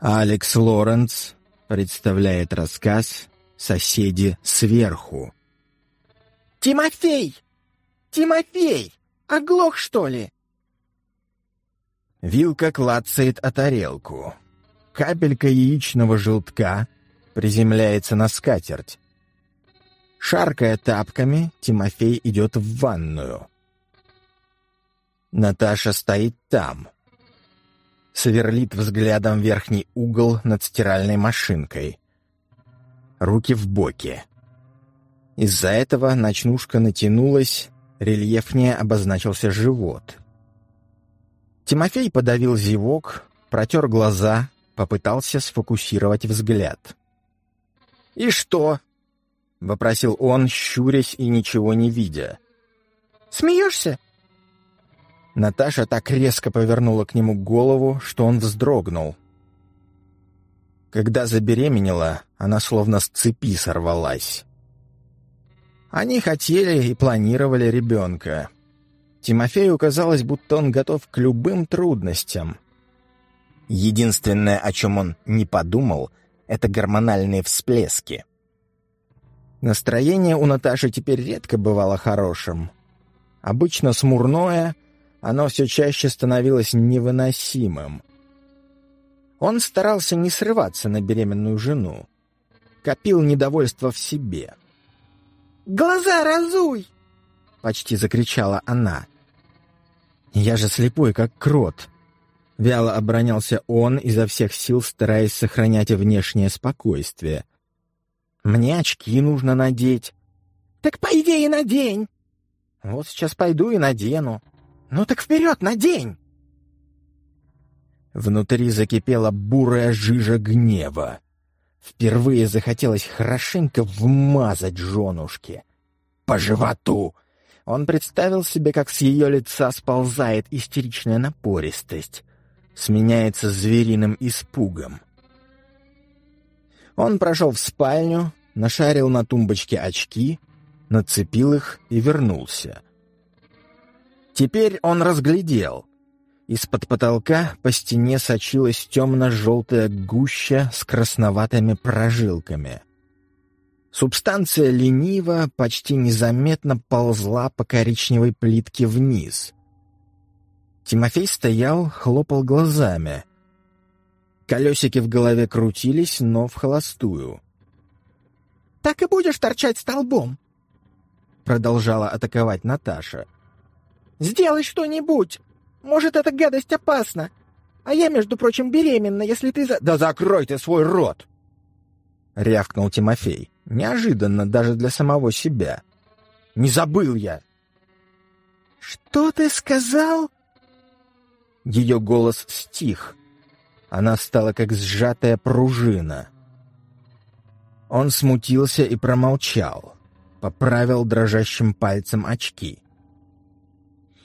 Алекс Лоренц представляет рассказ «Соседи сверху». «Тимофей! Тимофей! Оглох, что ли?» Вилка клацает о тарелку. Капелька яичного желтка приземляется на скатерть. Шаркая тапками, Тимофей идет в ванную. Наташа стоит там — сверлит взглядом верхний угол над стиральной машинкой. Руки в боки. Из-за этого ночнушка натянулась, рельефнее обозначился живот. Тимофей подавил зевок, протер глаза, попытался сфокусировать взгляд. «И что?» — вопросил он, щурясь и ничего не видя. «Смеешься?» Наташа так резко повернула к нему голову, что он вздрогнул. Когда забеременела, она словно с цепи сорвалась. Они хотели и планировали ребенка. Тимофею казалось, будто он готов к любым трудностям. Единственное, о чем он не подумал, это гормональные всплески. Настроение у Наташи теперь редко бывало хорошим. Обычно смурное — оно все чаще становилось невыносимым. Он старался не срываться на беременную жену. Копил недовольство в себе. «Глаза разуй!» — почти закричала она. «Я же слепой, как крот!» Вяло оборонялся он, изо всех сил стараясь сохранять внешнее спокойствие. «Мне очки нужно надеть». «Так пойди и надень!» «Вот сейчас пойду и надену». «Ну так вперед, надень!» Внутри закипела бурая жижа гнева. Впервые захотелось хорошенько вмазать женушке. По животу! Он представил себе, как с ее лица сползает истеричная напористость, сменяется звериным испугом. Он прошел в спальню, нашарил на тумбочке очки, нацепил их и вернулся. Теперь он разглядел. Из-под потолка по стене сочилась темно-желтая гуща с красноватыми прожилками. Субстанция лениво, почти незаметно ползла по коричневой плитке вниз. Тимофей стоял, хлопал глазами. Колесики в голове крутились, но в холостую. «Так и будешь торчать столбом?» Продолжала атаковать Наташа. — Сделай что-нибудь! Может, эта гадость опасна. А я, между прочим, беременна, если ты за...» «Да закрой ты свой рот!» — рявкнул Тимофей. Неожиданно даже для самого себя. «Не забыл я!» «Что ты сказал?» Ее голос стих. Она стала как сжатая пружина. Он смутился и промолчал. Поправил дрожащим пальцем очки.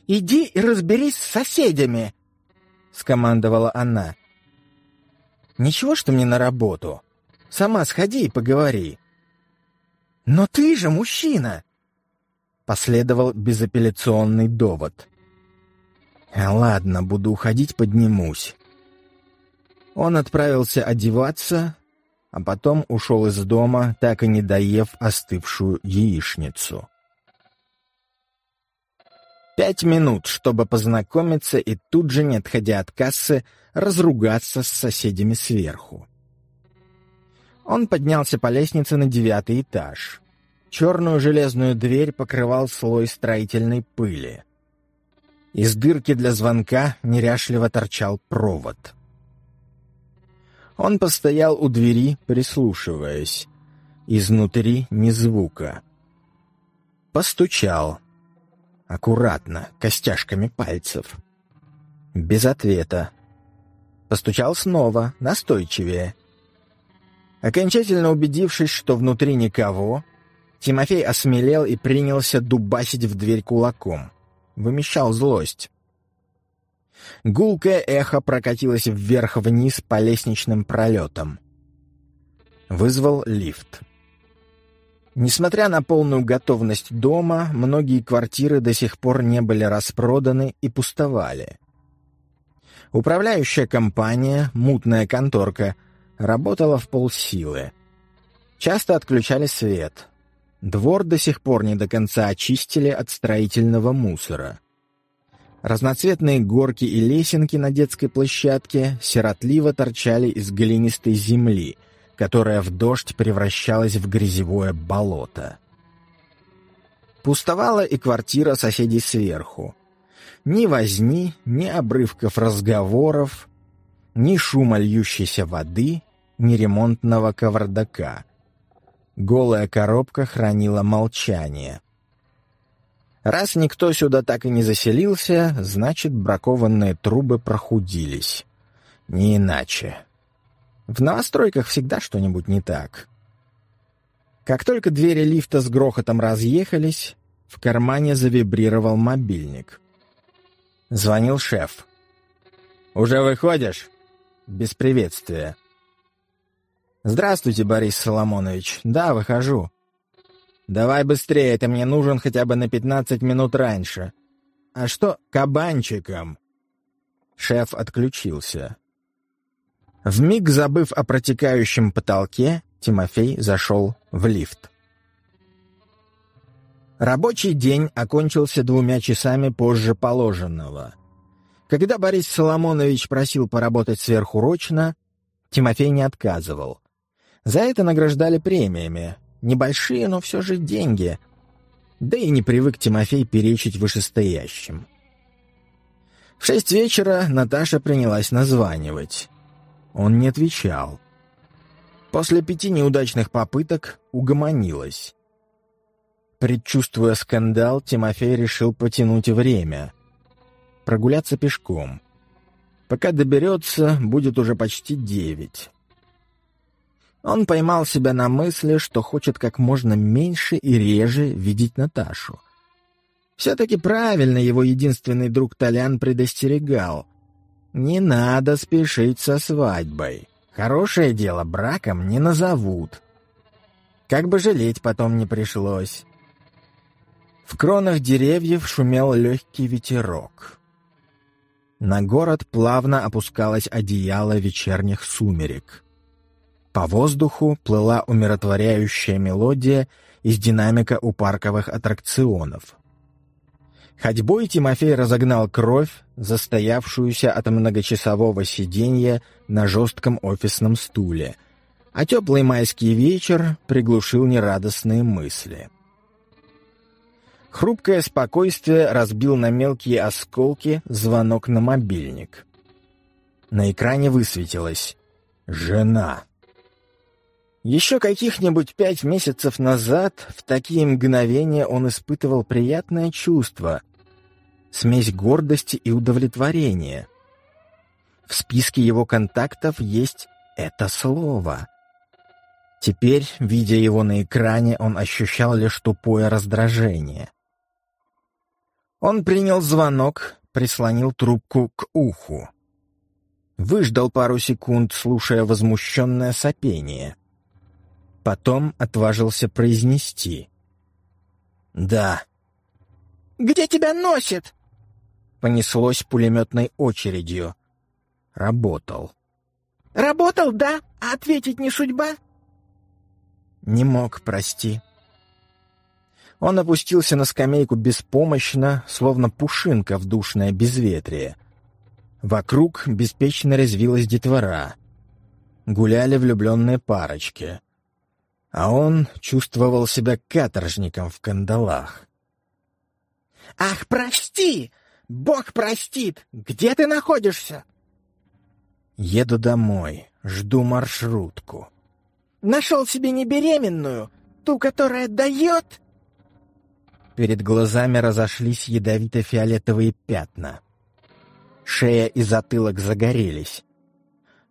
Иди и разберись с соседями!» — скомандовала она. «Ничего, что мне на работу. Сама сходи и поговори». «Но ты же мужчина!» — последовал безапелляционный довод. «А «Ладно, буду уходить, поднимусь». Он отправился одеваться, а потом ушел из дома, так и не доев остывшую яичницу. Пять минут, чтобы познакомиться и тут же, не отходя от кассы, разругаться с соседями сверху. Он поднялся по лестнице на девятый этаж. Черную железную дверь покрывал слой строительной пыли. Из дырки для звонка неряшливо торчал провод. Он постоял у двери, прислушиваясь. Изнутри ни звука. Постучал. Аккуратно, костяшками пальцев. Без ответа. Постучал снова, настойчивее. Окончательно убедившись, что внутри никого, Тимофей осмелел и принялся дубасить в дверь кулаком. Вымещал злость. Гулкое эхо прокатилось вверх-вниз по лестничным пролетам. Вызвал лифт. Несмотря на полную готовность дома, многие квартиры до сих пор не были распроданы и пустовали. Управляющая компания, мутная конторка, работала в полсилы. Часто отключали свет. Двор до сих пор не до конца очистили от строительного мусора. Разноцветные горки и лесенки на детской площадке сиротливо торчали из глинистой земли, которая в дождь превращалась в грязевое болото. Пустовала и квартира соседей сверху. Ни возни, ни обрывков разговоров, ни шума льющейся воды, ни ремонтного кавардака. Голая коробка хранила молчание. Раз никто сюда так и не заселился, значит, бракованные трубы прохудились. Не иначе. В новостройках всегда что-нибудь не так. Как только двери лифта с грохотом разъехались, в кармане завибрировал мобильник. Звонил шеф. «Уже выходишь?» Без приветствия. «Здравствуйте, Борис Соломонович. Да, выхожу. Давай быстрее, ты мне нужен хотя бы на пятнадцать минут раньше. А что кабанчиком?» Шеф отключился. Вмиг забыв о протекающем потолке, Тимофей зашел в лифт. Рабочий день окончился двумя часами позже положенного. Когда Борис Соломонович просил поработать сверхурочно, Тимофей не отказывал. За это награждали премиями. Небольшие, но все же деньги. Да и не привык Тимофей перечить вышестоящим. В шесть вечера Наташа принялась названивать. Он не отвечал. После пяти неудачных попыток угомонилась. Предчувствуя скандал, Тимофей решил потянуть время. Прогуляться пешком. Пока доберется, будет уже почти девять. Он поймал себя на мысли, что хочет как можно меньше и реже видеть Наташу. Все-таки правильно его единственный друг Толян предостерегал. Не надо спешить со свадьбой. Хорошее дело браком не назовут. Как бы жалеть потом не пришлось. В кронах деревьев шумел легкий ветерок. На город плавно опускалось одеяло вечерних сумерек. По воздуху плыла умиротворяющая мелодия из динамика у парковых аттракционов. Ходьбой Тимофей разогнал кровь, застоявшуюся от многочасового сиденья на жестком офисном стуле, а теплый майский вечер приглушил нерадостные мысли. Хрупкое спокойствие разбил на мелкие осколки звонок на мобильник. На экране высветилось «Жена». Еще каких-нибудь пять месяцев назад в такие мгновения он испытывал приятное чувство, смесь гордости и удовлетворения. В списке его контактов есть это слово. Теперь, видя его на экране, он ощущал лишь тупое раздражение. Он принял звонок, прислонил трубку к уху. Выждал пару секунд, слушая возмущенное сопение — Потом отважился произнести. «Да». «Где тебя носит?» Понеслось пулеметной очередью. Работал. «Работал, да? А ответить не судьба?» «Не мог, прости». Он опустился на скамейку беспомощно, словно пушинка в душное безветрие. Вокруг беспечно резвилась детвора. Гуляли влюбленные парочки — а он чувствовал себя каторжником в кандалах. «Ах, прости! Бог простит! Где ты находишься?» «Еду домой, жду маршрутку». «Нашел себе не беременную, ту, которая дает?» Перед глазами разошлись ядовито-фиолетовые пятна. Шея и затылок загорелись.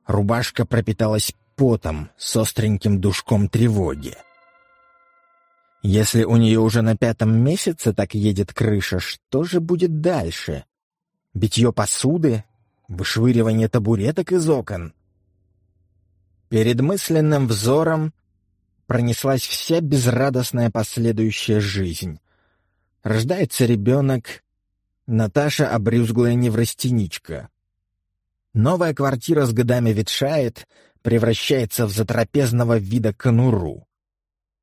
Рубашка пропиталась потом с остреньким душком тревоги. Если у нее уже на пятом месяце так едет крыша, что же будет дальше? Битье посуды? Вышвыривание табуреток из окон? Перед мысленным взором пронеслась вся безрадостная последующая жизнь. Рождается ребенок, Наташа обрюзглая неврастеничка. Новая квартира с годами ветшает, превращается в затрапезного вида конуру.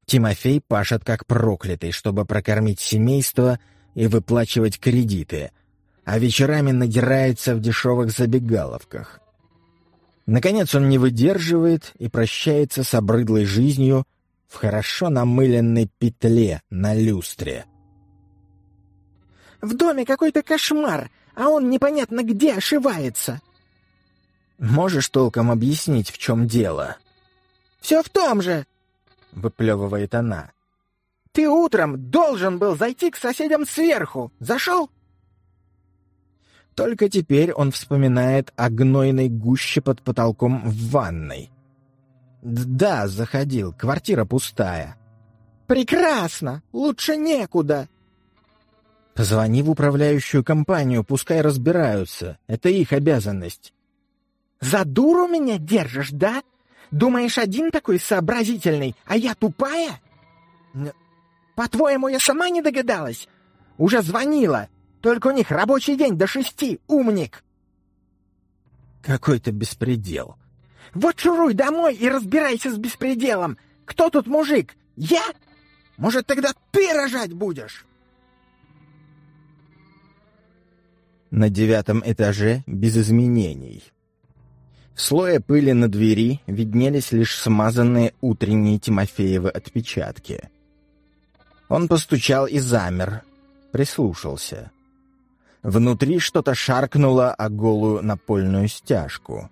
Тимофей пашет как проклятый, чтобы прокормить семейство и выплачивать кредиты, а вечерами надирается в дешевых забегаловках. Наконец он не выдерживает и прощается с обрыдлой жизнью в хорошо намыленной петле на люстре. «В доме какой-то кошмар, а он непонятно где ошивается!» «Можешь толком объяснить, в чем дело?» «Все в том же!» — выплевывает она. «Ты утром должен был зайти к соседям сверху. Зашел?» Только теперь он вспоминает о гнойной гуще под потолком в ванной. «Да, заходил. Квартира пустая». «Прекрасно! Лучше некуда!» «Позвони в управляющую компанию, пускай разбираются. Это их обязанность». «За дуру меня держишь, да? Думаешь, один такой сообразительный, а я тупая? По-твоему, я сама не догадалась? Уже звонила. Только у них рабочий день до шести, умник. Какой-то беспредел. Вот шуруй домой и разбирайся с беспределом. Кто тут мужик? Я? Может, тогда ты рожать будешь? На девятом этаже без изменений. В слое пыли на двери виднелись лишь смазанные утренние Тимофеевы отпечатки. Он постучал и замер, прислушался. Внутри что-то шаркнуло о голую напольную стяжку.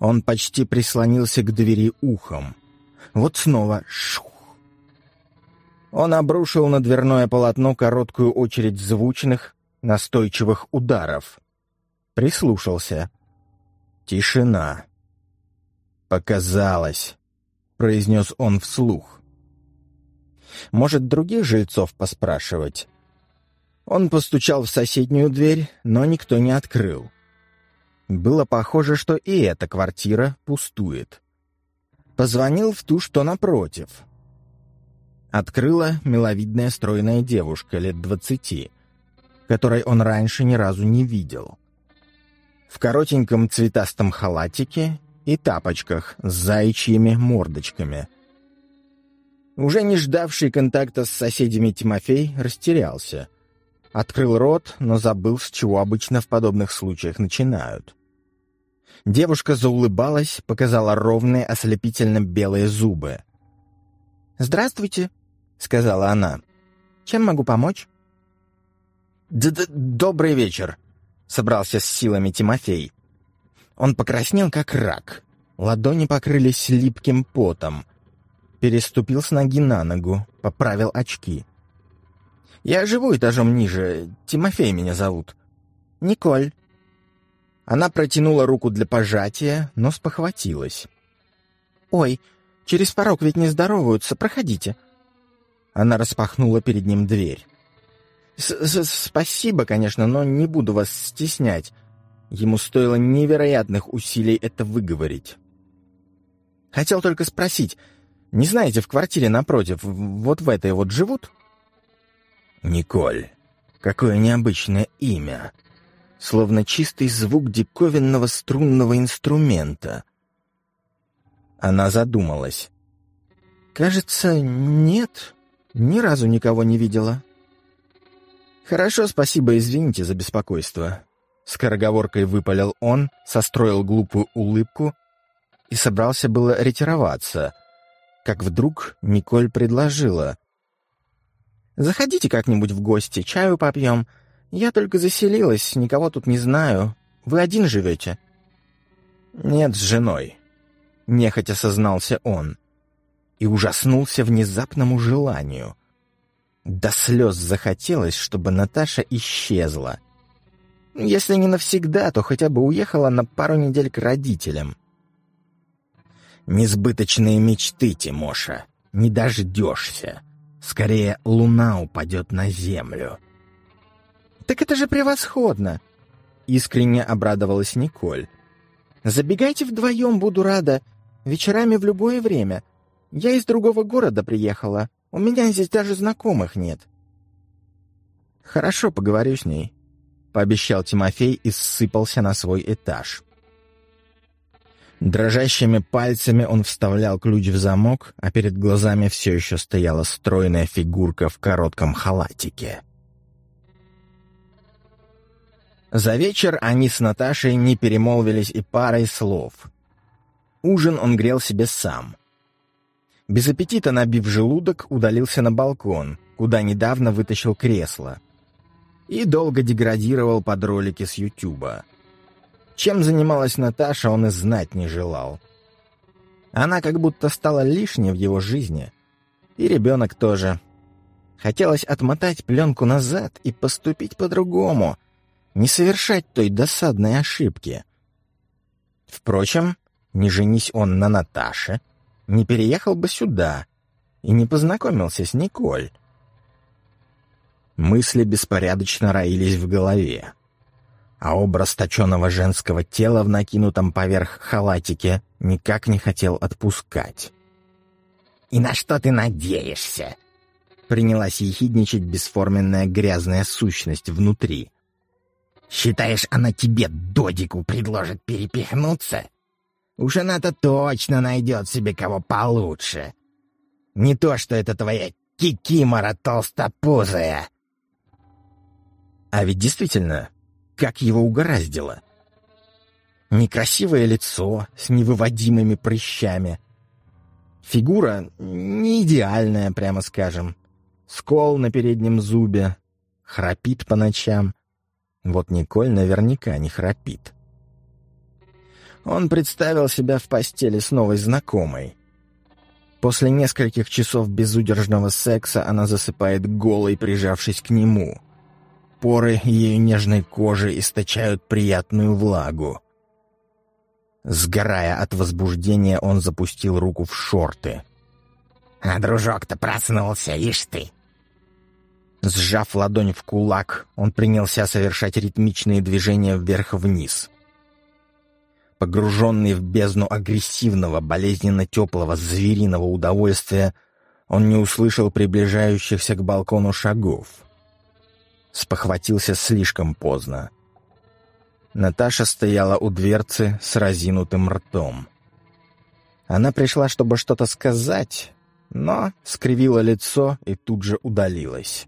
Он почти прислонился к двери ухом. Вот снова шух. Он обрушил на дверное полотно короткую очередь звучных, настойчивых ударов. Прислушался. Тишина. «Показалось», — произнес он вслух. «Может, других жильцов поспрашивать?» Он постучал в соседнюю дверь, но никто не открыл. Было похоже, что и эта квартира пустует. Позвонил в ту, что напротив. Открыла миловидная стройная девушка лет двадцати, которой он раньше ни разу не видел в коротеньком цветастом халатике и тапочках с заячьими мордочками. Уже не ждавший контакта с соседями Тимофей растерялся. Открыл рот, но забыл, с чего обычно в подобных случаях начинают. Девушка заулыбалась, показала ровные ослепительно белые зубы. «Здравствуйте», — сказала она. «Чем могу помочь?» Д -д «Добрый вечер», — собрался с силами Тимофей. Он покраснел, как рак. Ладони покрылись липким потом. Переступил с ноги на ногу, поправил очки. «Я живу этажом ниже. Тимофей меня зовут». «Николь». Она протянула руку для пожатия, но спохватилась. «Ой, через порог ведь не здороваются. Проходите». Она распахнула перед ним дверь. «Спасибо, конечно, но не буду вас стеснять». Ему стоило невероятных усилий это выговорить. «Хотел только спросить, не знаете, в квартире напротив, вот в этой вот живут?» «Николь, какое необычное имя!» Словно чистый звук диковинного струнного инструмента. Она задумалась. «Кажется, нет. Ни разу никого не видела». «Хорошо, спасибо, извините за беспокойство». Скороговоркой выпалил он, состроил глупую улыбку и собрался было ретироваться, как вдруг Николь предложила. «Заходите как-нибудь в гости, чаю попьем. Я только заселилась, никого тут не знаю. Вы один живете?» «Нет, с женой», — нехотя сознался он и ужаснулся внезапному желанию — до слез захотелось, чтобы Наташа исчезла. Если не навсегда, то хотя бы уехала на пару недель к родителям. Несбыточные мечты, Тимоша. Не дождешься. Скорее, луна упадет на землю. «Так это же превосходно!» Искренне обрадовалась Николь. «Забегайте вдвоем, буду рада. Вечерами в любое время. Я из другого города приехала. У меня здесь даже знакомых нет. Хорошо, поговорю с ней. пообещал Тимофей и ссыпался на свой этаж. Дрожащими пальцами он вставлял ключ в замок, а перед глазами все еще стояла стройная фигурка в коротком халатике. За вечер они с Наташей не перемолвились и парой слов. Ужин он грел себе сам. Без аппетита набив желудок, удалился на балкон, куда недавно вытащил кресло. И долго деградировал под ролики с Ютуба. Чем занималась Наташа, он и знать не желал. Она как будто стала лишней в его жизни. И ребенок тоже. Хотелось отмотать пленку назад и поступить по-другому, не совершать той досадной ошибки. Впрочем, не женись он на Наташе, не переехал бы сюда и не познакомился с Николь. Мысли беспорядочно роились в голове а образ точеного женского тела в накинутом поверх халатике никак не хотел отпускать. «И на что ты надеешься?» Принялась ехидничать бесформенная грязная сущность внутри. «Считаешь, она тебе, додику, предложит перепихнуться? Уж она-то точно найдет себе кого получше. Не то, что это твоя кикимора толстопузая». А ведь действительно, как его угораздило. Некрасивое лицо с невыводимыми прыщами. Фигура не идеальная, прямо скажем. Скол на переднем зубе. Храпит по ночам. Вот Николь наверняка не храпит. Он представил себя в постели с новой знакомой. После нескольких часов безудержного секса она засыпает голой, прижавшись к нему — Поры ее нежной кожи источают приятную влагу. Сгорая от возбуждения, он запустил руку в шорты. «А дружок-то проснулся, ишь ты!» Сжав ладонь в кулак, он принялся совершать ритмичные движения вверх-вниз. Погруженный в бездну агрессивного, болезненно-теплого, звериного удовольствия, он не услышал приближающихся к балкону шагов — спохватился слишком поздно. Наташа стояла у дверцы с разинутым ртом. Она пришла, чтобы что-то сказать, но скривила лицо и тут же удалилась.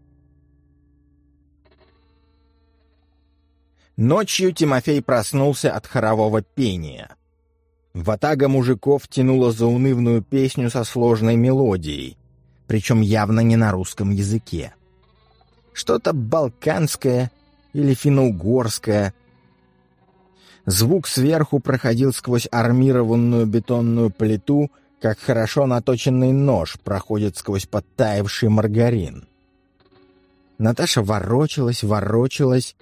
Ночью Тимофей проснулся от хорового пения. Ватага мужиков тянула заунывную песню со сложной мелодией, причем явно не на русском языке что-то балканское или финно-угорское. Звук сверху проходил сквозь армированную бетонную плиту, как хорошо наточенный нож проходит сквозь подтаявший маргарин. Наташа ворочалась, ворочалась,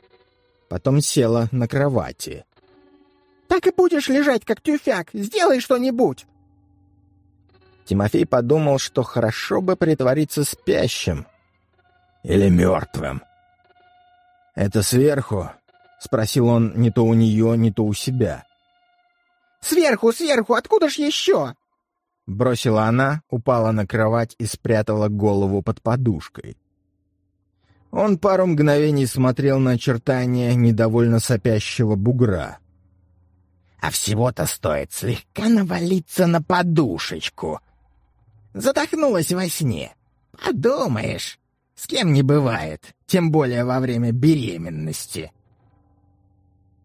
потом села на кровати. «Так и будешь лежать, как тюфяк! Сделай что-нибудь!» Тимофей подумал, что хорошо бы притвориться спящим, или мертвым. «Это сверху?» — спросил он не то у нее, не то у себя. «Сверху, сверху! Откуда ж еще?» Бросила она, упала на кровать и спрятала голову под подушкой. Он пару мгновений смотрел на очертания недовольно сопящего бугра. «А всего-то стоит слегка навалиться на подушечку. Задохнулась во сне. Подумаешь, с кем не бывает, тем более во время беременности.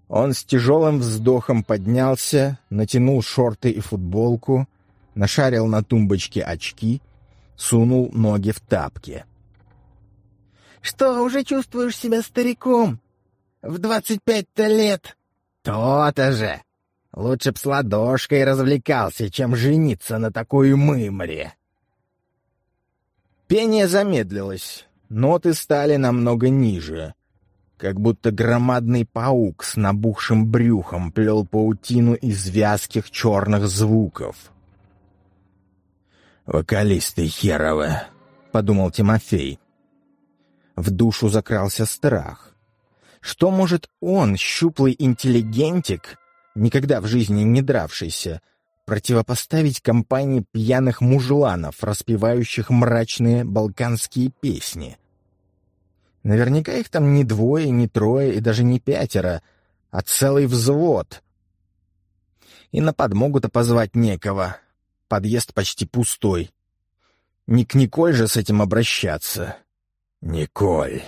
Он с тяжелым вздохом поднялся, натянул шорты и футболку, нашарил на тумбочке очки, сунул ноги в тапки. «Что, уже чувствуешь себя стариком? В двадцать пять-то лет?» «То-то же! Лучше б с ладошкой развлекался, чем жениться на такой мымре!» Пение замедлилось, ноты стали намного ниже. Как будто громадный паук с набухшим брюхом плел паутину из вязких черных звуков. «Вокалисты херовы», — подумал Тимофей. В душу закрался страх. Что может он, щуплый интеллигентик, никогда в жизни не дравшийся, противопоставить компании пьяных мужланов, распевающих мрачные балканские песни. Наверняка их там не двое, не трое и даже не пятеро, а целый взвод. И на подмогу-то позвать некого. Подъезд почти пустой. Не к Николь же с этим обращаться. Николь.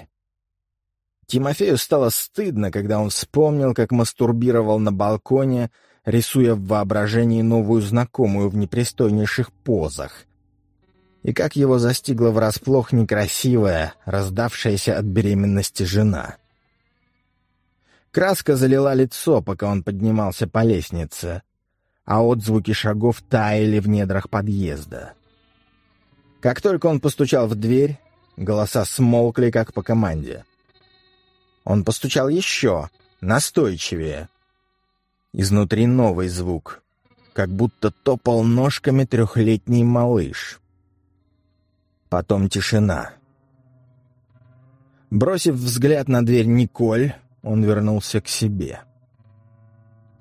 Тимофею стало стыдно, когда он вспомнил, как мастурбировал на балконе, рисуя в воображении новую знакомую в непристойнейших позах. И как его застигла врасплох некрасивая, раздавшаяся от беременности жена. Краска залила лицо, пока он поднимался по лестнице, а отзвуки шагов таяли в недрах подъезда. Как только он постучал в дверь, голоса смолкли, как по команде — он постучал еще, настойчивее. Изнутри новый звук, как будто топал ножками трехлетний малыш. Потом тишина. Бросив взгляд на дверь Николь, он вернулся к себе.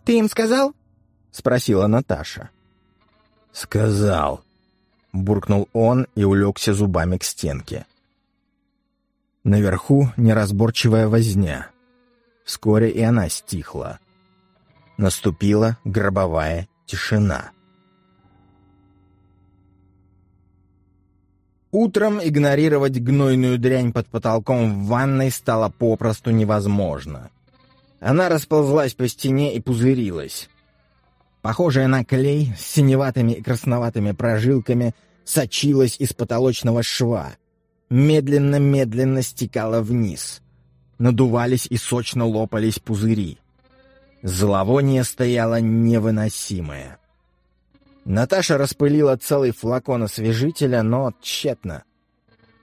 «Ты им сказал?» — спросила Наташа. «Сказал», — буркнул он и улегся зубами к стенке. Наверху неразборчивая возня. Вскоре и она стихла. Наступила гробовая тишина. Утром игнорировать гнойную дрянь под потолком в ванной стало попросту невозможно. Она расползлась по стене и пузырилась. Похожая на клей с синеватыми и красноватыми прожилками сочилась из потолочного шва, медленно-медленно стекала вниз. Надувались и сочно лопались пузыри. Зловоние стояло невыносимое. Наташа распылила целый флакон освежителя, но тщетно.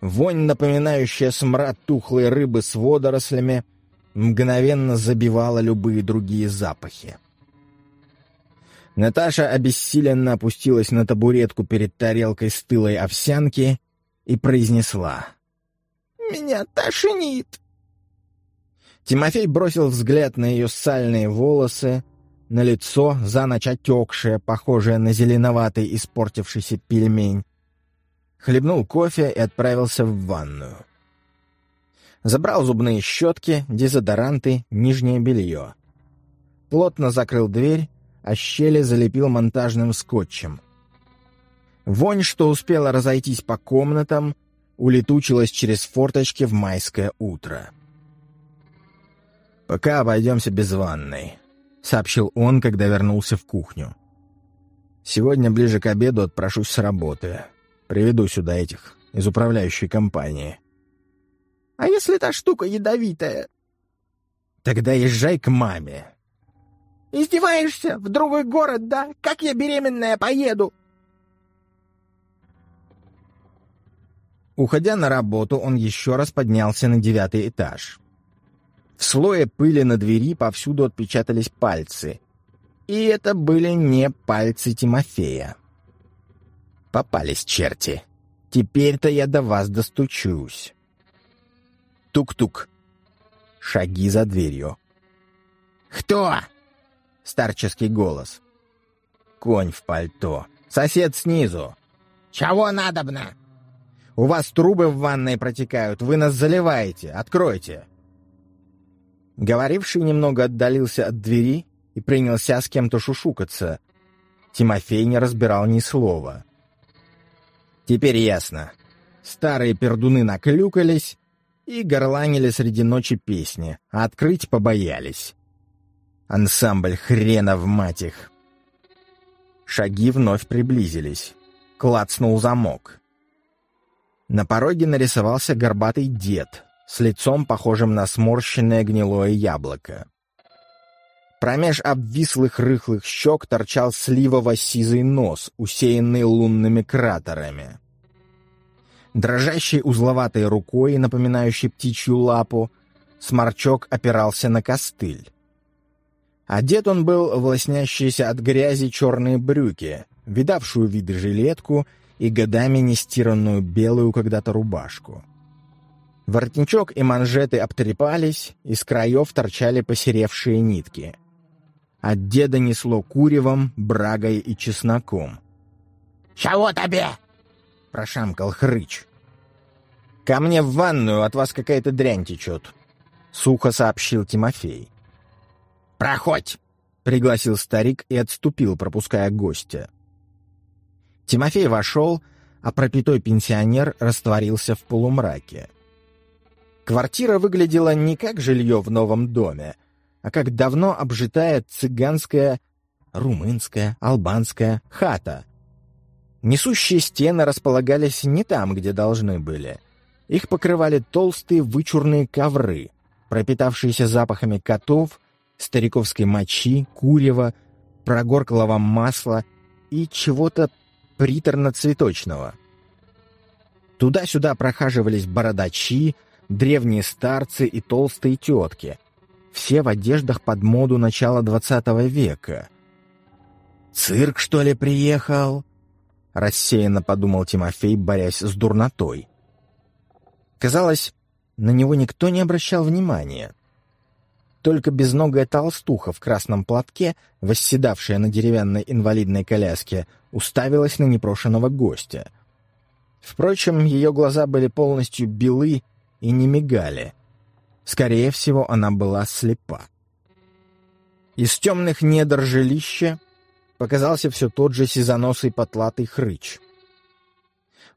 Вонь, напоминающая смрад тухлой рыбы с водорослями, мгновенно забивала любые другие запахи. Наташа обессиленно опустилась на табуретку перед тарелкой стылой овсянки и произнесла. «Меня тошнит!» Тимофей бросил взгляд на ее сальные волосы, на лицо, за ночь отекшее, похожее на зеленоватый испортившийся пельмень. Хлебнул кофе и отправился в ванную. Забрал зубные щетки, дезодоранты, нижнее белье. Плотно закрыл дверь, а щели залепил монтажным скотчем — Вонь, что успела разойтись по комнатам, улетучилась через форточки в майское утро. «Пока обойдемся без ванной», — сообщил он, когда вернулся в кухню. «Сегодня ближе к обеду отпрошусь с работы. Приведу сюда этих из управляющей компании». «А если та штука ядовитая?» «Тогда езжай к маме». «Издеваешься? В другой город, да? Как я беременная поеду?» Уходя на работу, он еще раз поднялся на девятый этаж. В слое пыли на двери повсюду отпечатались пальцы. И это были не пальцы Тимофея. Попались черти. Теперь-то я до вас достучусь. Тук-тук. Шаги за дверью. «Кто?» — старческий голос. Конь в пальто. Сосед снизу. «Чего надобно?» У вас трубы в ванной протекают, вы нас заливаете. Откройте!» Говоривший немного отдалился от двери и принялся с кем-то шушукаться. Тимофей не разбирал ни слова. Теперь ясно. Старые пердуны наклюкались и горланили среди ночи песни, а открыть побоялись. Ансамбль хренов мать их. Шаги вновь приблизились. Клацнул замок. На пороге нарисовался горбатый дед с лицом, похожим на сморщенное гнилое яблоко. Промеж обвислых рыхлых щек торчал сливово-сизый нос, усеянный лунными кратерами. Дрожащей узловатой рукой, напоминающей птичью лапу, сморчок опирался на костыль. Одет он был в лоснящиеся от грязи черные брюки, видавшую виды жилетку и годами нестиранную белую когда-то рубашку. Воротничок и манжеты обтрепались, из краев торчали посеревшие нитки. От деда несло куревом, брагой и чесноком. «Чего тебе?» — прошамкал хрыч. «Ко мне в ванную от вас какая-то дрянь течет», — сухо сообщил Тимофей. «Проходь!» — пригласил старик и отступил, пропуская гостя. Тимофей вошел, а пропитой пенсионер растворился в полумраке. Квартира выглядела не как жилье в новом доме, а как давно обжитая цыганская, румынская, албанская хата. Несущие стены располагались не там, где должны были. Их покрывали толстые вычурные ковры, пропитавшиеся запахами котов, стариковской мочи, курева, прогорклого масла и чего-то приторно-цветочного. Туда-сюда прохаживались бородачи, древние старцы и толстые тетки. Все в одеждах под моду начала двадцатого века. «Цирк, что ли, приехал?» — рассеянно подумал Тимофей, борясь с дурнотой. Казалось, на него никто не обращал внимания. Только безногая толстуха в красном платке, восседавшая на деревянной инвалидной коляске, уставилась на непрошенного гостя. Впрочем, ее глаза были полностью белы и не мигали. Скорее всего, она была слепа. Из темных недр жилища показался все тот же сизоносый потлатый хрыч.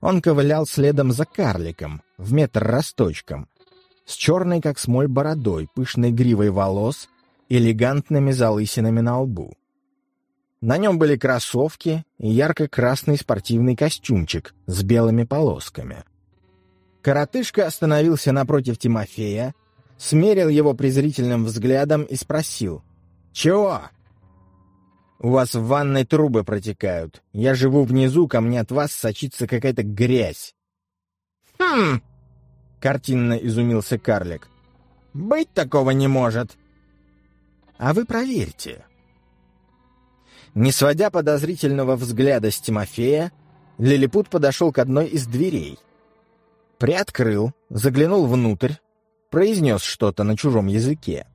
Он ковылял следом за карликом, в метр росточком, с черной, как смоль, бородой, пышной гривой волос, элегантными залысинами на лбу. На нем были кроссовки и ярко-красный спортивный костюмчик с белыми полосками. Коротышка остановился напротив Тимофея, смерил его презрительным взглядом и спросил. «Чего?» «У вас в ванной трубы протекают. Я живу внизу, ко мне от вас сочится какая-то грязь». «Хм!» Картинно изумился карлик. «Быть такого не может!» «А вы проверьте!» Не сводя подозрительного взгляда с Тимофея, Лилипут подошел к одной из дверей. Приоткрыл, заглянул внутрь, произнес что-то на чужом языке.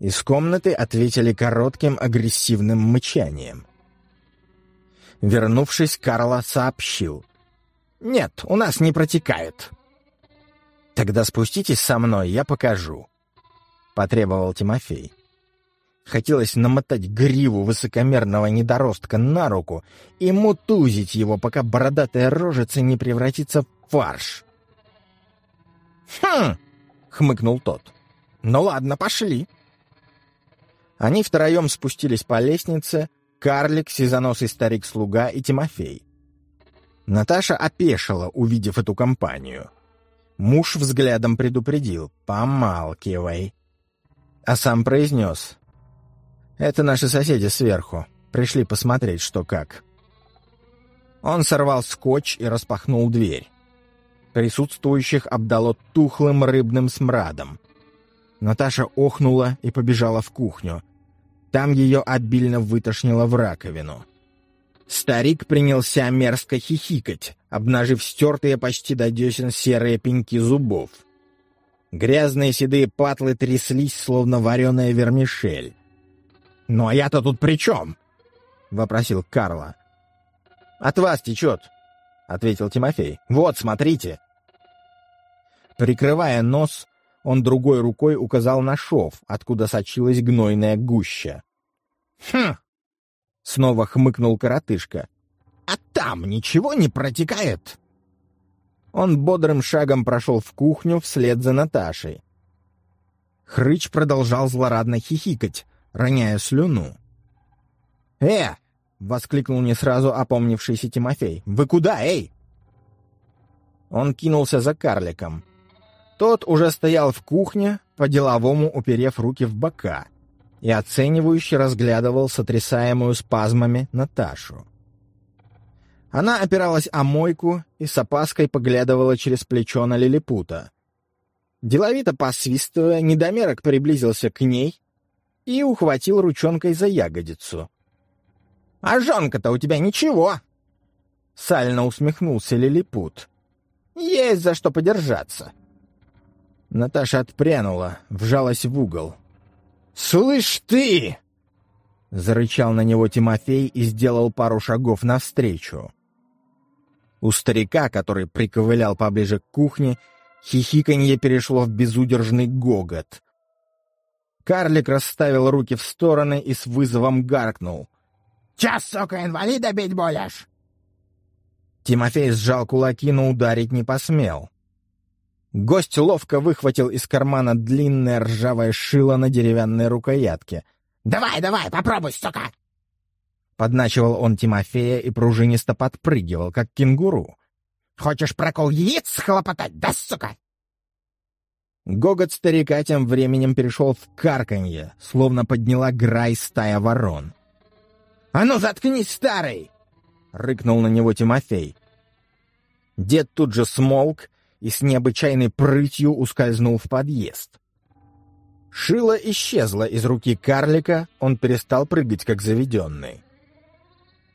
Из комнаты ответили коротким агрессивным мычанием. Вернувшись, Карла сообщил. «Нет, у нас не протекает. «Тогда спуститесь со мной, я покажу», — потребовал Тимофей. Хотелось намотать гриву высокомерного недоростка на руку и мутузить его, пока бородатая рожица не превратится в фарш. «Хм!» — хмыкнул тот. «Ну ладно, пошли». Они втроем спустились по лестнице, карлик, сизоносый старик-слуга и Тимофей. Наташа опешила, увидев эту компанию — Муж взглядом предупредил «помалкивай». А сам произнес «Это наши соседи сверху. Пришли посмотреть, что как». Он сорвал скотч и распахнул дверь. Присутствующих обдало тухлым рыбным смрадом. Наташа охнула и побежала в кухню. Там ее обильно вытошнило в раковину. Старик принялся мерзко хихикать, обнажив стертые почти до десен серые пеньки зубов. Грязные седые патлы тряслись, словно вареная вермишель. «Ну а я-то тут при чем?» — вопросил Карла. «От вас течет», — ответил Тимофей. «Вот, смотрите». Прикрывая нос, он другой рукой указал на шов, откуда сочилась гнойная гуща. «Хм!» — снова хмыкнул коротышка. «А там ничего не протекает?» Он бодрым шагом прошел в кухню вслед за Наташей. Хрыч продолжал злорадно хихикать, роняя слюну. «Э!» — воскликнул не сразу опомнившийся Тимофей. «Вы куда, эй?» Он кинулся за карликом. Тот уже стоял в кухне, по-деловому уперев руки в бока и оценивающе разглядывал сотрясаемую спазмами Наташу. Она опиралась о мойку и с опаской поглядывала через плечо на лилипута. Деловито посвистывая, недомерок приблизился к ней и ухватил ручонкой за ягодицу. — А жонка-то у тебя ничего! — сально усмехнулся лилипут. — Есть за что подержаться. Наташа отпрянула, вжалась в угол. «Слышь ты!» Зарычал на него Тимофей и сделал пару шагов навстречу. У старика, который приковылял поближе к кухне, Хихиканье перешло в безудержный гогот. Карлик расставил руки в стороны и с вызовом гаркнул. «Час, сука, инвалида бить будешь?» Тимофей сжал кулаки, но ударить не посмел. Гость ловко выхватил из кармана длинное ржавое шило на деревянной рукоятке. «Давай, давай, попробуй, сука!» Подначивал он Тимофея и пружинисто подпрыгивал, как кенгуру. «Хочешь прокол яиц схлопотать, да, сука?» Гогот старика тем временем перешел в карканье, словно подняла грай стая ворон. «А ну, заткнись, старый!» — рыкнул на него Тимофей. Дед тут же смолк и с необычайной прытью ускользнул в подъезд. Шило исчезло из руки карлика, он перестал прыгать, как заведенный.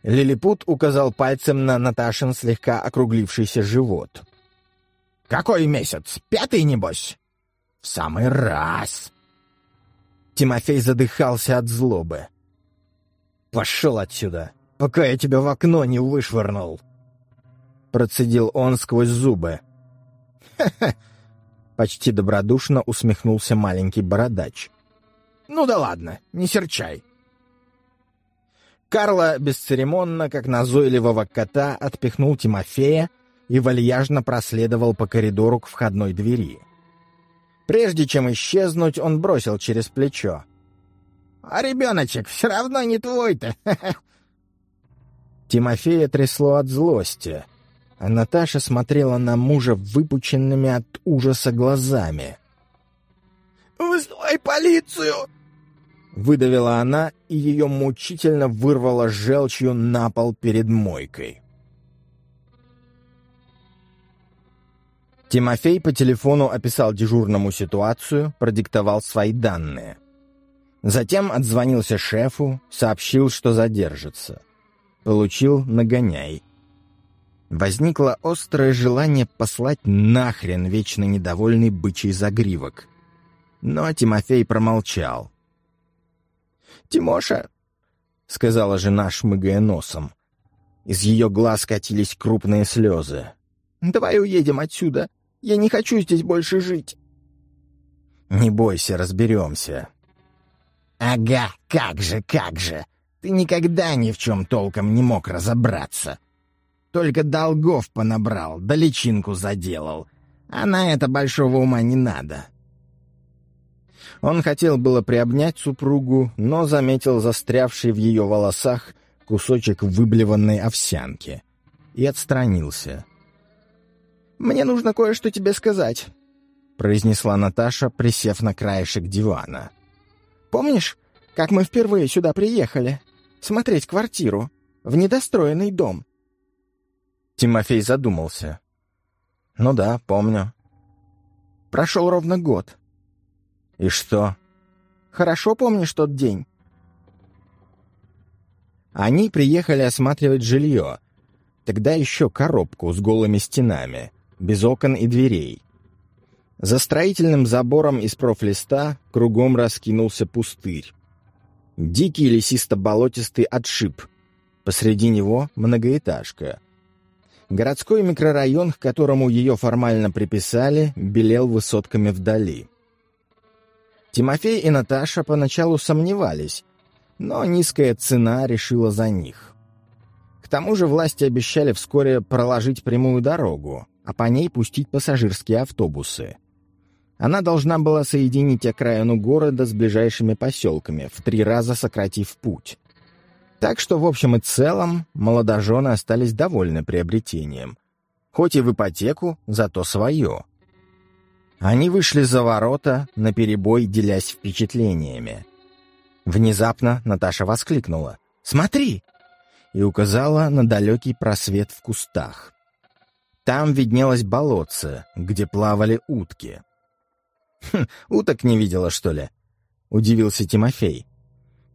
Лилипут указал пальцем на Наташин слегка округлившийся живот. «Какой месяц? Пятый, небось?» «В самый раз!» Тимофей задыхался от злобы. «Пошел отсюда, пока я тебя в окно не вышвырнул!» Процедил он сквозь зубы. «Ха-ха!» Почти добродушно усмехнулся маленький бородач. «Ну да ладно, не серчай. Карло бесцеремонно, как назойливого кота, отпихнул Тимофея и вальяжно проследовал по коридору к входной двери. Прежде чем исчезнуть, он бросил через плечо. «А ребеночек все равно не твой-то!» Тимофея трясло от злости, а Наташа смотрела на мужа выпученными от ужаса глазами. «Вызывай полицию!» Выдавила она, и ее мучительно вырвало желчью на пол перед мойкой. Тимофей по телефону описал дежурному ситуацию, продиктовал свои данные. Затем отзвонился шефу, сообщил, что задержится. Получил нагоняй. Возникло острое желание послать нахрен вечно недовольный бычий загривок. Но Тимофей промолчал. «Тимоша!» — сказала жена, шмыгая носом. Из ее глаз катились крупные слезы. «Давай уедем отсюда. Я не хочу здесь больше жить». «Не бойся, разберемся». «Ага, как же, как же! Ты никогда ни в чем толком не мог разобраться. Только долгов понабрал, да личинку заделал. А на это большого ума не надо. Он хотел было приобнять супругу, но заметил застрявший в ее волосах кусочек выблеванной овсянки и отстранился. «Мне нужно кое-что тебе сказать», — произнесла Наташа, присев на краешек дивана. «Помнишь, как мы впервые сюда приехали? Смотреть квартиру, в недостроенный дом?» Тимофей задумался. «Ну да, помню». «Прошел ровно год. «И что?» «Хорошо помнишь тот день?» Они приехали осматривать жилье. Тогда еще коробку с голыми стенами, без окон и дверей. За строительным забором из профлиста кругом раскинулся пустырь. Дикий лесисто-болотистый отшиб. Посреди него многоэтажка. Городской микрорайон, к которому ее формально приписали, белел высотками вдали. Тимофей и Наташа поначалу сомневались, но низкая цена решила за них. К тому же власти обещали вскоре проложить прямую дорогу, а по ней пустить пассажирские автобусы. Она должна была соединить окраину города с ближайшими поселками, в три раза сократив путь. Так что, в общем и целом, молодожены остались довольны приобретением. Хоть и в ипотеку, зато свое — они вышли за ворота, наперебой делясь впечатлениями. Внезапно Наташа воскликнула «Смотри!» и указала на далекий просвет в кустах. Там виднелось болотце, где плавали утки. «Хм, уток не видела, что ли?» — удивился Тимофей.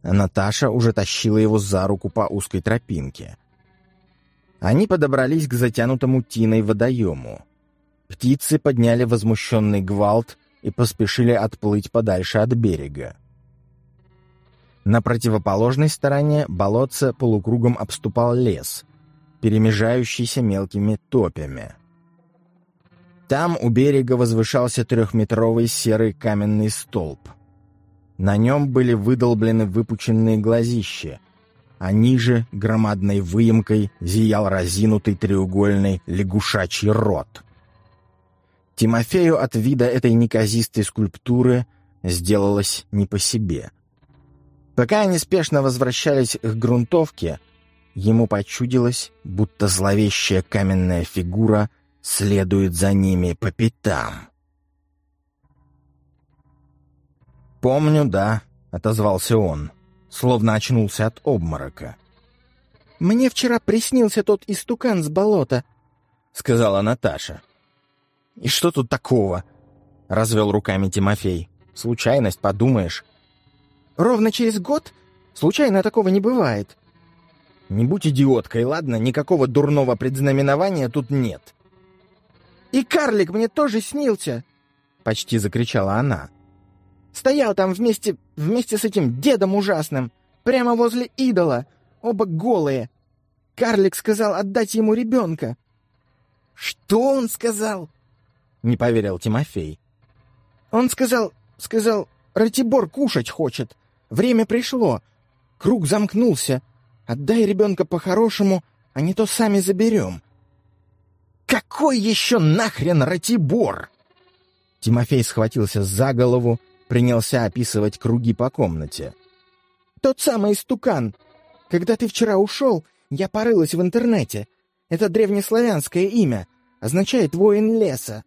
А Наташа уже тащила его за руку по узкой тропинке. Они подобрались к затянутому тиной водоему. Птицы подняли возмущенный гвалт и поспешили отплыть подальше от берега. На противоположной стороне болотце полукругом обступал лес, перемежающийся мелкими топями. Там у берега возвышался трехметровый серый каменный столб. На нем были выдолблены выпученные глазища, а ниже громадной выемкой зиял разинутый треугольный лягушачий рот. Тимофею от вида этой неказистой скульптуры сделалось не по себе. Пока они спешно возвращались к грунтовке, ему почудилось, будто зловещая каменная фигура следует за ними по пятам. «Помню, да», — отозвался он, словно очнулся от обморока. «Мне вчера приснился тот истукан с болота», — сказала Наташа. «И что тут такого?» — развел руками Тимофей. «Случайность, подумаешь». «Ровно через год? Случайно такого не бывает». «Не будь идиоткой, ладно? Никакого дурного предзнаменования тут нет». «И карлик мне тоже снился!» — почти закричала она. «Стоял там вместе, вместе с этим дедом ужасным, прямо возле идола, оба голые. Карлик сказал отдать ему ребенка». «Что он сказал?» — не поверил Тимофей. «Он сказал, сказал, Ратибор кушать хочет. Время пришло. Круг замкнулся. Отдай ребенка по-хорошему, а не то сами заберем». «Какой еще нахрен Ратибор?» Тимофей схватился за голову, принялся описывать круги по комнате. «Тот самый стукан. Когда ты вчера ушел, я порылась в интернете. Это древнеславянское имя, означает «воин леса».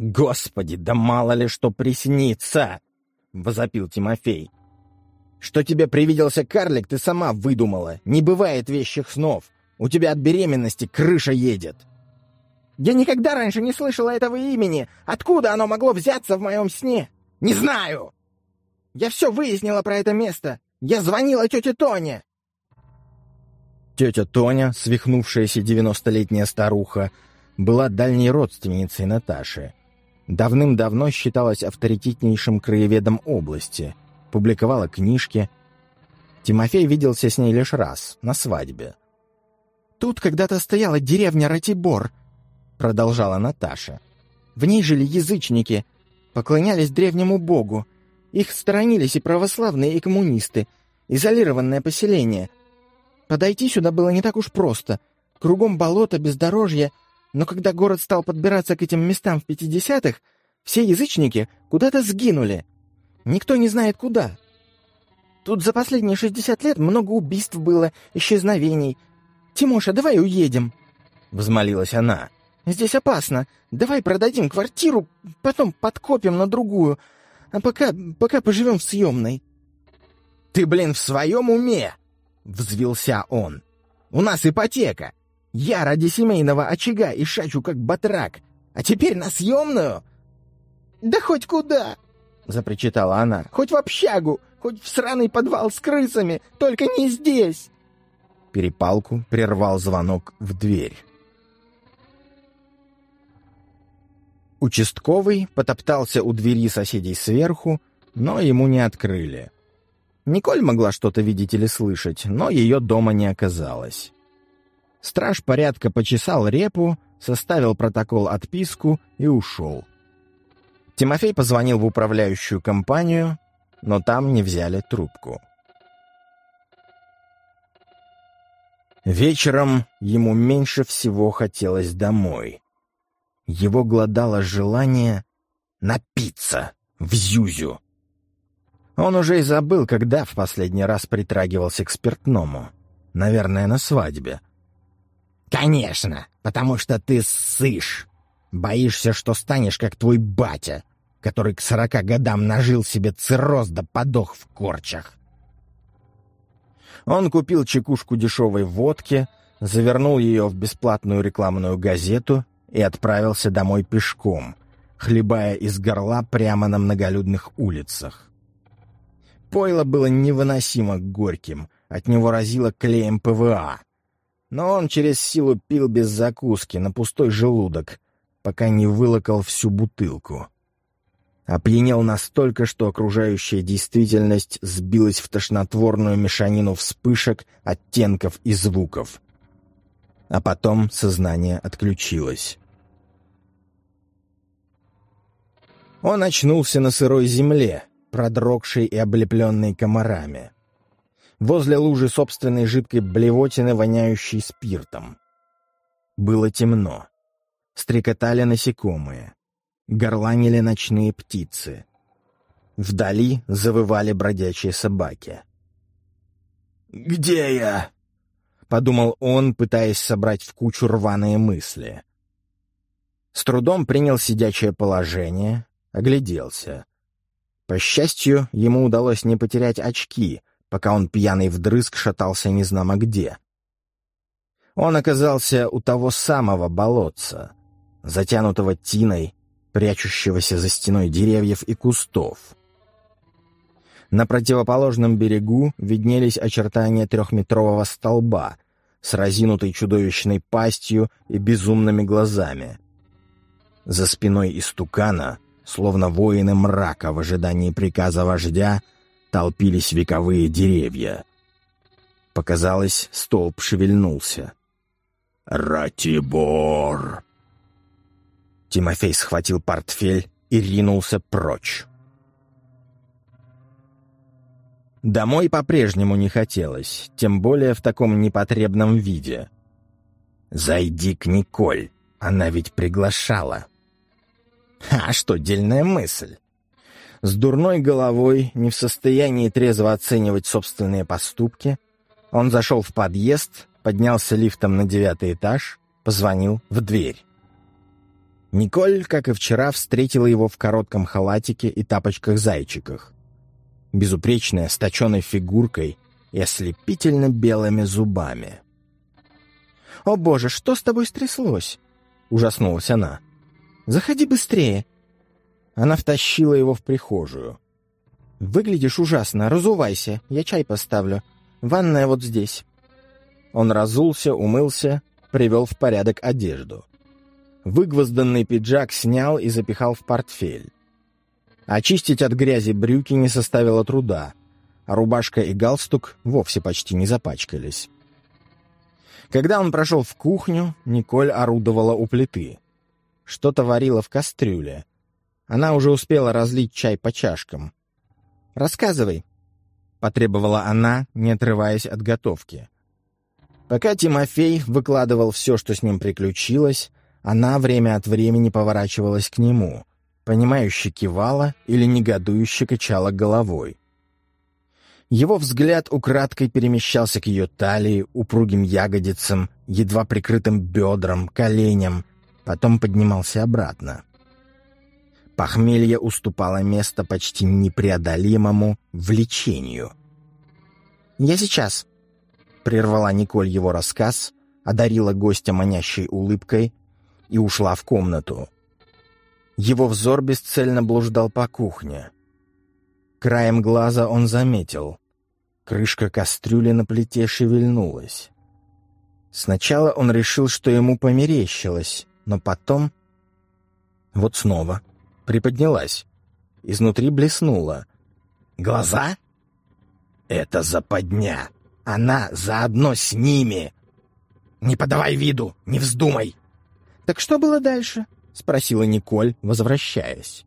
«Господи, да мало ли что приснится!» — возопил Тимофей. «Что тебе привиделся карлик, ты сама выдумала. Не бывает вещих снов. У тебя от беременности крыша едет». «Я никогда раньше не слышала этого имени. Откуда оно могло взяться в моем сне? Не знаю!» «Я все выяснила про это место. Я звонила тете Тоне». Тетя Тоня, свихнувшаяся девяностолетняя старуха, была дальней родственницей Наташи давным-давно считалась авторитетнейшим краеведом области, публиковала книжки. Тимофей виделся с ней лишь раз, на свадьбе. «Тут когда-то стояла деревня Ратибор», — продолжала Наташа. «В ней жили язычники, поклонялись древнему богу. Их сторонились и православные, и коммунисты. Изолированное поселение. Подойти сюда было не так уж просто. Кругом болото, бездорожье — но когда город стал подбираться к этим местам в 50-х, все язычники куда-то сгинули. Никто не знает куда. Тут за последние 60 лет много убийств было, исчезновений. «Тимоша, давай уедем!» — взмолилась она. «Здесь опасно. Давай продадим квартиру, потом подкопим на другую. А пока, пока поживем в съемной». «Ты, блин, в своем уме?» — взвился он. «У нас ипотека. Я ради семейного очага и шачу как батрак, а теперь на съемную!» «Да хоть куда!» — запричитала она. «Хоть в общагу, хоть в сраный подвал с крысами, только не здесь!» Перепалку прервал звонок в дверь. Участковый потоптался у двери соседей сверху, но ему не открыли. Николь могла что-то видеть или слышать, но ее дома не оказалось. Страж порядка почесал репу, составил протокол отписку и ушел. Тимофей позвонил в управляющую компанию, но там не взяли трубку. Вечером ему меньше всего хотелось домой. Его глодало желание напиться в Зюзю. Он уже и забыл, когда в последний раз притрагивался к спиртному. Наверное, на свадьбе. «Конечно, потому что ты ссышь. Боишься, что станешь как твой батя, который к сорока годам нажил себе цирроз да подох в корчах». Он купил чекушку дешевой водки, завернул ее в бесплатную рекламную газету и отправился домой пешком, хлебая из горла прямо на многолюдных улицах. Пойло было невыносимо горьким, от него разило клеем ПВА, но он через силу пил без закуски, на пустой желудок, пока не вылокал всю бутылку. Опьянел настолько, что окружающая действительность сбилась в тошнотворную мешанину вспышек, оттенков и звуков. А потом сознание отключилось. Он очнулся на сырой земле, продрогшей и облепленной комарами. Возле лужи собственной жидкой блевотины, воняющей спиртом. Было темно. Стрекотали насекомые. Горланили ночные птицы. Вдали завывали бродячие собаки. «Где я?» — подумал он, пытаясь собрать в кучу рваные мысли. С трудом принял сидячее положение, огляделся. По счастью, ему удалось не потерять очки, пока он пьяный вдрызг шатался незнамо где. Он оказался у того самого болотца, затянутого тиной, прячущегося за стеной деревьев и кустов. На противоположном берегу виднелись очертания трехметрового столба с разинутой чудовищной пастью и безумными глазами. За спиной истукана, словно воины мрака в ожидании приказа вождя, толпились вековые деревья. Показалось, столб шевельнулся. «Ратибор!» Тимофей схватил портфель и ринулся прочь. Домой по-прежнему не хотелось, тем более в таком непотребном виде. «Зайди к Николь, она ведь приглашала». А что, дельная мысль. С дурной головой, не в состоянии трезво оценивать собственные поступки, он зашел в подъезд, поднялся лифтом на девятый этаж, позвонил в дверь. Николь, как и вчера, встретила его в коротком халатике и тапочках-зайчиках безупречная, с точенной фигуркой и ослепительно белыми зубами. «О боже, что с тобой стряслось?» — ужаснулась она. «Заходи быстрее!» Она втащила его в прихожую. «Выглядишь ужасно, разувайся, я чай поставлю. Ванная вот здесь». Он разулся, умылся, привел в порядок одежду. Выгвозданный пиджак снял и запихал в портфель. Очистить от грязи брюки не составило труда, а рубашка и галстук вовсе почти не запачкались. Когда он прошел в кухню, Николь орудовала у плиты. Что-то варила в кастрюле. Она уже успела разлить чай по чашкам. «Рассказывай», — потребовала она, не отрываясь от готовки. Пока Тимофей выкладывал все, что с ним приключилось, она время от времени поворачивалась к нему, понимающе кивала или негодующе качала головой. Его взгляд украдкой перемещался к ее талии, упругим ягодицам, едва прикрытым бедрам, коленям, потом поднимался обратно. Похмелье уступало место почти непреодолимому влечению. «Я сейчас», — прервала Николь его рассказ, одарила гостя манящей улыбкой и ушла в комнату. Его взор бесцельно блуждал по кухне. Краем глаза он заметил. Крышка кастрюли на плите шевельнулась. Сначала он решил, что ему померещилось, но потом... Вот снова. Приподнялась. Изнутри блеснула. «Глаза? Это западня. Она заодно с ними. Не подавай виду, не вздумай!» «Так что было дальше?» — спросила Николь, возвращаясь.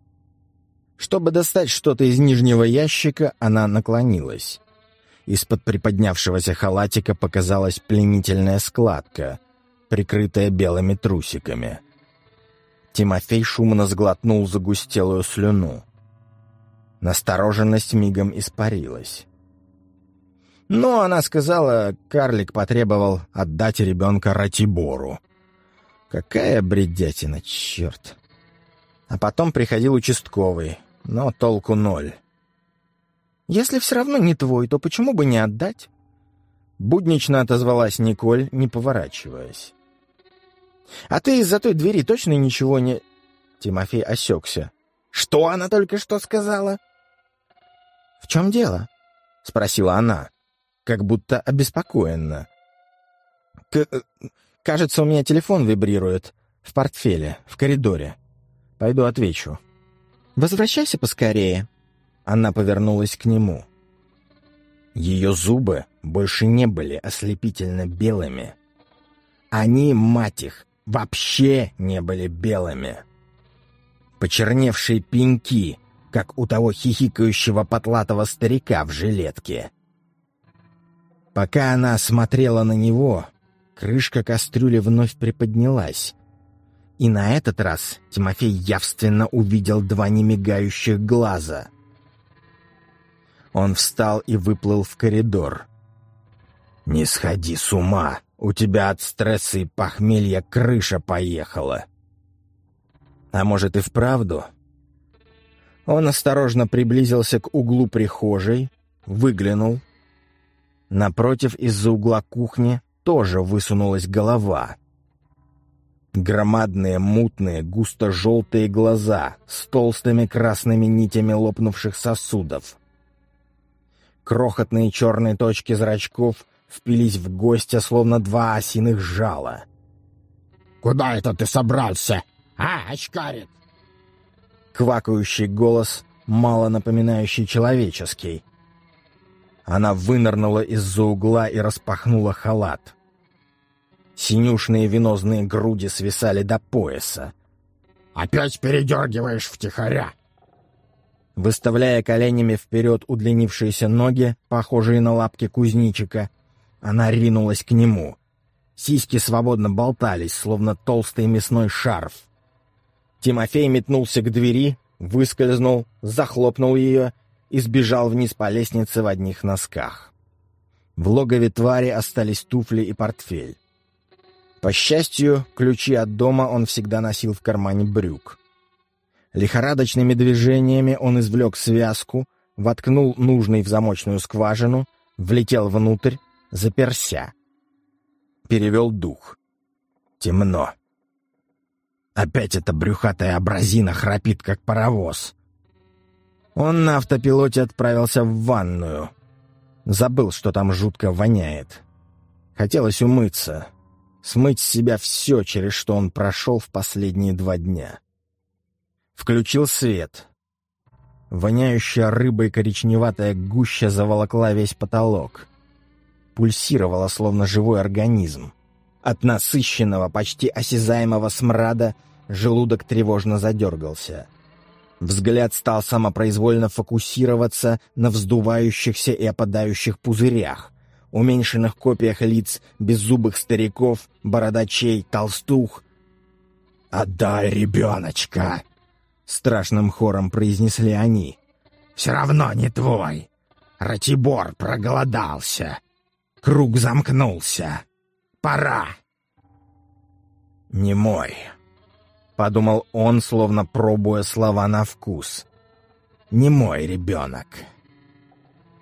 Чтобы достать что-то из нижнего ящика, она наклонилась. Из-под приподнявшегося халатика показалась пленительная складка, прикрытая белыми трусиками. Тимофей шумно сглотнул загустелую слюну. Настороженность мигом испарилась. Но она сказала, карлик потребовал отдать ребенка Ратибору — Какая бредятина, черт. А потом приходил участковый, но толку ноль. «Если все равно не твой, то почему бы не отдать?» Буднично отозвалась Николь, не поворачиваясь. «А ты из-за той двери точно ничего не...» Тимофей осекся. «Что она только что сказала?» «В чем дело?» — спросила она, как будто обеспокоенно. К Кажется, у меня телефон вибрирует. В портфеле, в коридоре. Пойду отвечу. Возвращайся поскорее. Она повернулась к нему. Ее зубы больше не были ослепительно белыми. Они, мать их, вообще не были белыми. почерневшие пеньки, как у того хихикающего потлатого старика в жилетке. Пока она смотрела на него, крышка кастрюли вновь приподнялась. И на этот раз Тимофей явственно увидел два немигающих глаза. Он встал и выплыл в коридор. «Не сходи с ума! У тебя от стресса и похмелья крыша поехала!» «А может и вправду?» Он осторожно приблизился к углу прихожей, выглянул. Напротив, из-за угла кухни, тоже высунулась голова. Громадные, мутные, густо-желтые глаза с толстыми красными нитями лопнувших сосудов. Крохотные черные точки зрачков впились в гостя, словно два осиных жала. «Куда это ты собрался? А, очкарик!» Квакающий голос, мало напоминающий человеческий. Она вынырнула из-за угла и распахнула халат. Синюшные венозные груди свисали до пояса. «Опять передергиваешь втихаря!» Выставляя коленями вперед удлинившиеся ноги, похожие на лапки кузнечика, она ринулась к нему. Сиськи свободно болтались, словно толстый мясной шарф. Тимофей метнулся к двери, выскользнул, захлопнул ее и сбежал вниз по лестнице в одних носках. В логове твари остались туфли и портфель. По счастью, ключи от дома он всегда носил в кармане брюк. Лихорадочными движениями он извлек связку, воткнул нужный в замочную скважину, влетел внутрь, заперся. Перевел дух. Темно. Опять эта брюхатая абразина храпит, как паровоз. Он на автопилоте отправился в ванную. Забыл, что там жутко воняет. Хотелось умыться, смыть с себя все, через что он прошел в последние два дня. Включил свет. Воняющая рыбой коричневатая гуща заволокла весь потолок. Пульсировала, словно живой организм. От насыщенного, почти осязаемого смрада желудок тревожно задергался. Взгляд стал самопроизвольно фокусироваться на вздувающихся и опадающих пузырях, уменьшенных копиях лиц беззубых стариков, бородачей, толстух. «Отдай ребеночка!» — страшным хором произнесли они. «Все равно не твой. Ратибор проголодался. Круг замкнулся. Пора!» «Не мой», — подумал он, словно пробуя слова на вкус. «Не мой ребенок».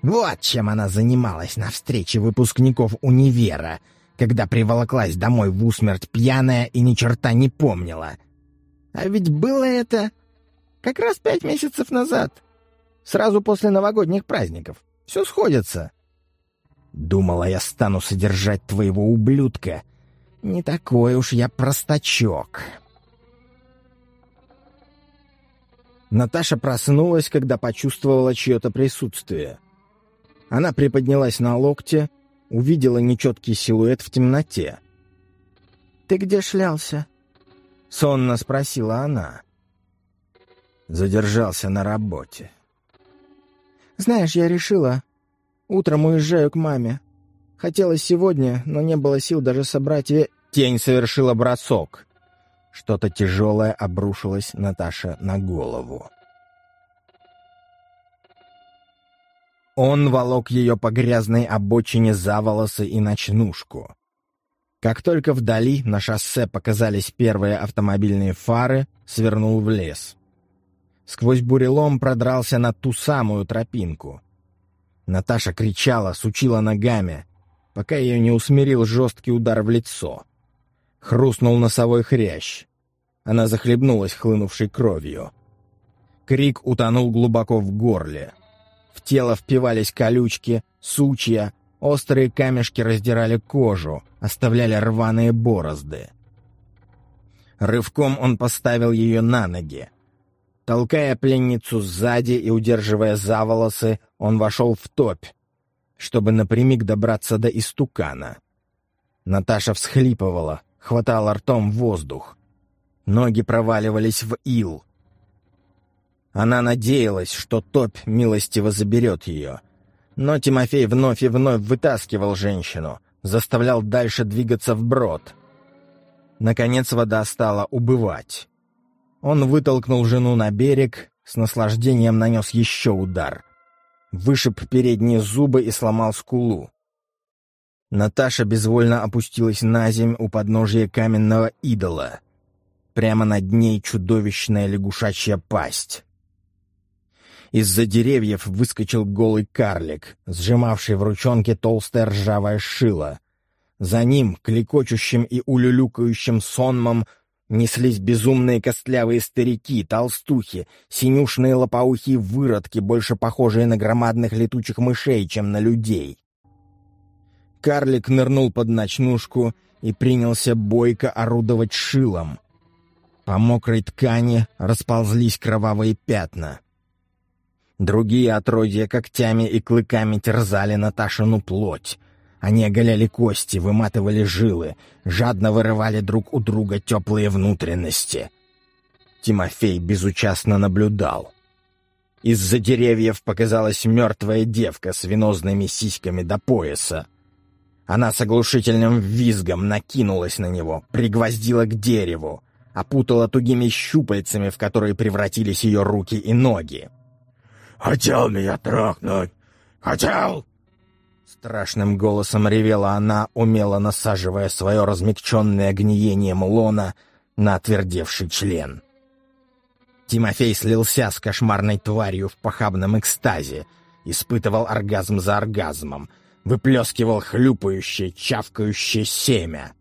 Вот чем она занималась на встрече выпускников универа, когда приволоклась домой в усмерть пьяная и ни черта не помнила. А ведь было это как раз пять месяцев назад. Сразу после новогодних праздников. Все сходится. Думала, я стану содержать твоего ублюдка. Не такой уж я простачок. Наташа проснулась, когда почувствовала чье-то присутствие. Она приподнялась на локте, увидела нечеткий силуэт в темноте. «Ты где шлялся?» — сонно спросила она. Задержался на работе. «Знаешь, я решила. Утром уезжаю к маме. Хотела сегодня, но не было сил даже собрать ве...» Тень совершила бросок. Что-то тяжелое обрушилось Наташе на голову. Он волок ее по грязной обочине за волосы и ночнушку. Как только вдали на шоссе показались первые автомобильные фары, свернул в лес сквозь бурелом продрался на ту самую тропинку. Наташа кричала, сучила ногами, пока ее не усмирил жесткий удар в лицо. Хрустнул носовой хрящ. Она захлебнулась хлынувшей кровью. Крик утонул глубоко в горле. В тело впивались колючки, сучья, острые камешки раздирали кожу, оставляли рваные борозды. Рывком он поставил ее на ноги, Толкая пленницу сзади и удерживая за волосы, он вошел в топь, чтобы напрямик добраться до истукана. Наташа всхлипывала, хватала ртом воздух. Ноги проваливались в ил. Она надеялась, что топь милостиво заберет ее. Но Тимофей вновь и вновь вытаскивал женщину, заставлял дальше двигаться вброд. Наконец вода стала убывать. Он вытолкнул жену на берег, с наслаждением нанес еще удар. Вышиб передние зубы и сломал скулу. Наташа безвольно опустилась на земь у подножия каменного идола. Прямо над ней чудовищная лягушачья пасть. Из-за деревьев выскочил голый карлик, сжимавший в ручонке толстое ржавое шило. За ним, клекочущим и улюлюкающим сонмом, неслись безумные костлявые старики, толстухи, синюшные лопоухие выродки, больше похожие на громадных летучих мышей, чем на людей. Карлик нырнул под ночнушку и принялся бойко орудовать шилом. По мокрой ткани расползлись кровавые пятна. Другие отродья когтями и клыками терзали Наташину плоть. Они оголяли кости, выматывали жилы, жадно вырывали друг у друга теплые внутренности. Тимофей безучастно наблюдал. Из-за деревьев показалась мертвая девка с венозными сиськами до пояса. Она с оглушительным визгом накинулась на него, пригвоздила к дереву, опутала тугими щупальцами, в которые превратились ее руки и ноги. «Хотел меня трахнуть! Хотел!» Страшным голосом ревела она, умело насаживая свое размягченное гниением лона на отвердевший член. Тимофей слился с кошмарной тварью в похабном экстазе, испытывал оргазм за оргазмом — выплескивал хлюпающее, чавкающее семя.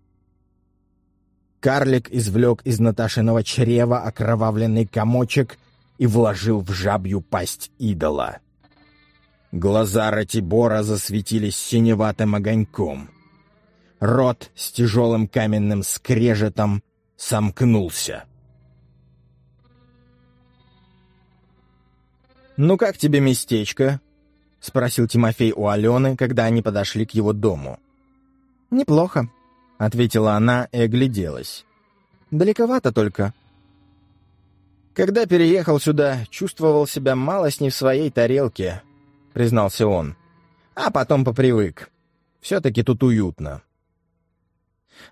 Карлик извлек из Наташиного чрева окровавленный комочек и вложил в жабью пасть идола. Глаза Ратибора засветились синеватым огоньком. Рот с тяжелым каменным скрежетом сомкнулся. «Ну как тебе местечко?» — спросил Тимофей у Алены, когда они подошли к его дому. «Неплохо», — ответила она и огляделась. «Далековато только». «Когда переехал сюда, чувствовал себя малость не в своей тарелке», — признался он. «А потом попривык. Все-таки тут уютно».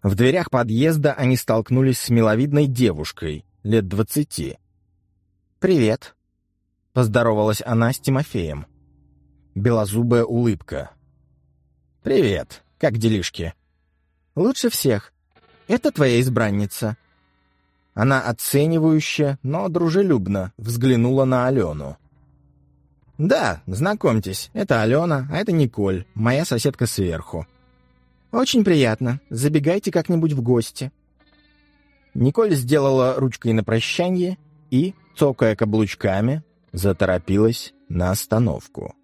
В дверях подъезда они столкнулись с миловидной девушкой, лет двадцати. «Привет», — поздоровалась она с Тимофеем белозубая улыбка. «Привет, как делишки?» «Лучше всех. Это твоя избранница». Она оценивающе, но дружелюбно взглянула на Алену. «Да, знакомьтесь, это Алена, а это Николь, моя соседка сверху». «Очень приятно. Забегайте как-нибудь в гости». Николь сделала ручкой на прощанье и, цокая каблучками, заторопилась на остановку.